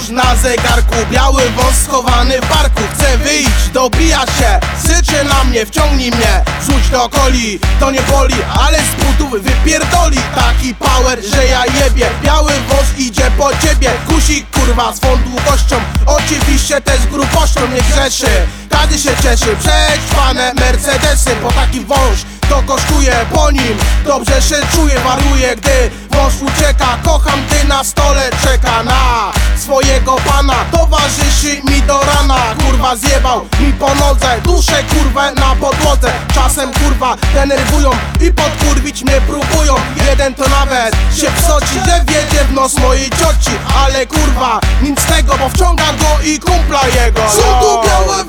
już na zegarku. Biały wąs schowany w barku Chce wyjść, dobija się. Syczy na mnie, wciągnij mnie Rzuć do coli, to nie boli Ale z butów wypierdoli. Taki power, że ja jebie. Biały wąs idzie po ciebie. Kusi kurwa swą długością. Oczywiście też grubością nie grzeszy. Każdy się cieszy. Przećwane Mercedesy Bo taki wąż to kosztuje po nim. Dobrze się czuję, wariuję, gdy wąż ucieka. Kocham, gdy na stole czeka na swojego pana. Towarzyszy mi do rana, kurwa zjebał mi po nodze. Duszę kurwę na podłodze, czasem kurwa denerwują I podkurwić mnie próbują. Jeden to nawet się psoci, że wiedzie w nos mojej cioci. Ale kurwa, nic z tego, bo wciąga go i kumpla jego. Są tu białe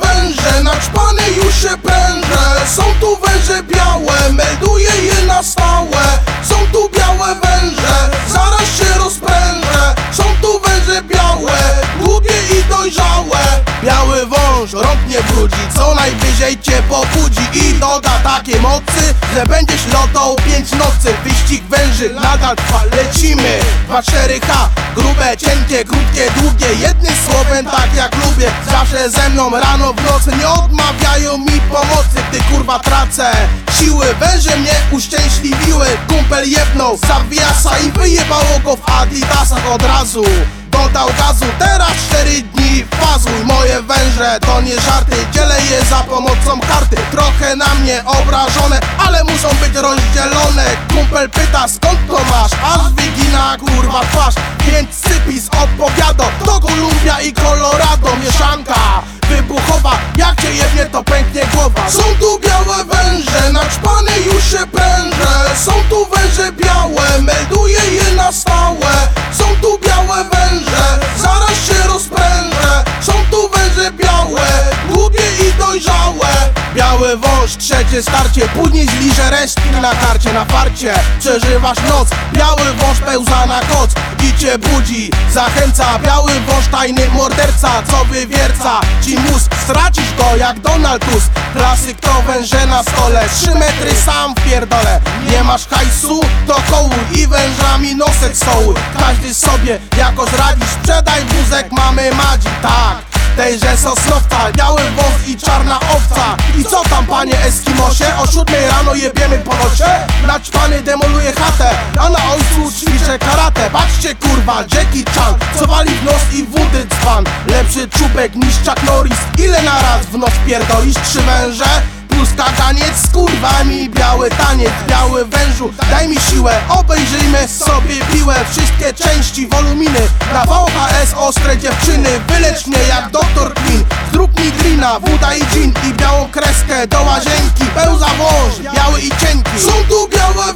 dojrzałe. Biały wąż rąk nie brudzi, co najwyżej cię pobudzi. I doda takie mocy, że będziesz lotał pięć nocy. Wyścig węży nadal trwa, lecimy. 2-4H, grube, cienkie, krótkie, długie. Jednym słowem tak jak lubię Zawsze ze mną rano w nocy. Nie odmawiają mi pomocy, gdy kurwa tracę Siły. Węże mnie uszczęśliwiły Kumpel jebnął zawiasa i wyjebało go w adidasach od razu. Dodał gazu, teraz Węże to nie żarty. Dzielę je za pomocą karty. Trochę na mnie obrażone Ale muszą być rozdzielone. Kumpel pyta skąd to masz? Aż wygina kurwa twarz. Więc Cypis odpowiada To Kolumbia i Colorado Mieszanka wybuchowa. Jak cię jebnie to pęknie głowa. Są tu wąż, trzecie starcie Później zliżę resztki na karcie Na farcie. Przeżywasz noc Biały wąż pełza na koc. I cię budzi, zachęca Biały wąż, tajny morderca Co wywierca ci mózg. Stracisz go jak Donald Tusk Klasyk to węże na stole. Trzy metry sam w pierdole Nie masz hajsu, to kołuj I wężami nosek soły Każdy sobie jakoś radzi Sprzedaj wózek, mamy madzi Tak. Tejże sosnowca, biały wąs i czarna Eskimosie? O siódmej rano jebiemy po nosie. Naćpany demoluje chatę, a na ojcu ćwiczę karate Patrzcie kurwa, Jackie Chan, co wali w nos i wody dzban. Lepszy czubek niż Chuck Norris, ile naraz w nos pierdolisz? Trzy węże? Plus kaganiec z kurwami, biały taniec, biały wężu Daj mi siłę, obejrzyjmy sobie piłę. Wszystkie części, woluminy. Na VHS ostre dziewczyny. Wylecz mnie jak doktor Glina, woda i gin I białą kreskę do łazienki. Pełza wąż, biały i cienki. Są tu białe